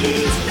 Jesus.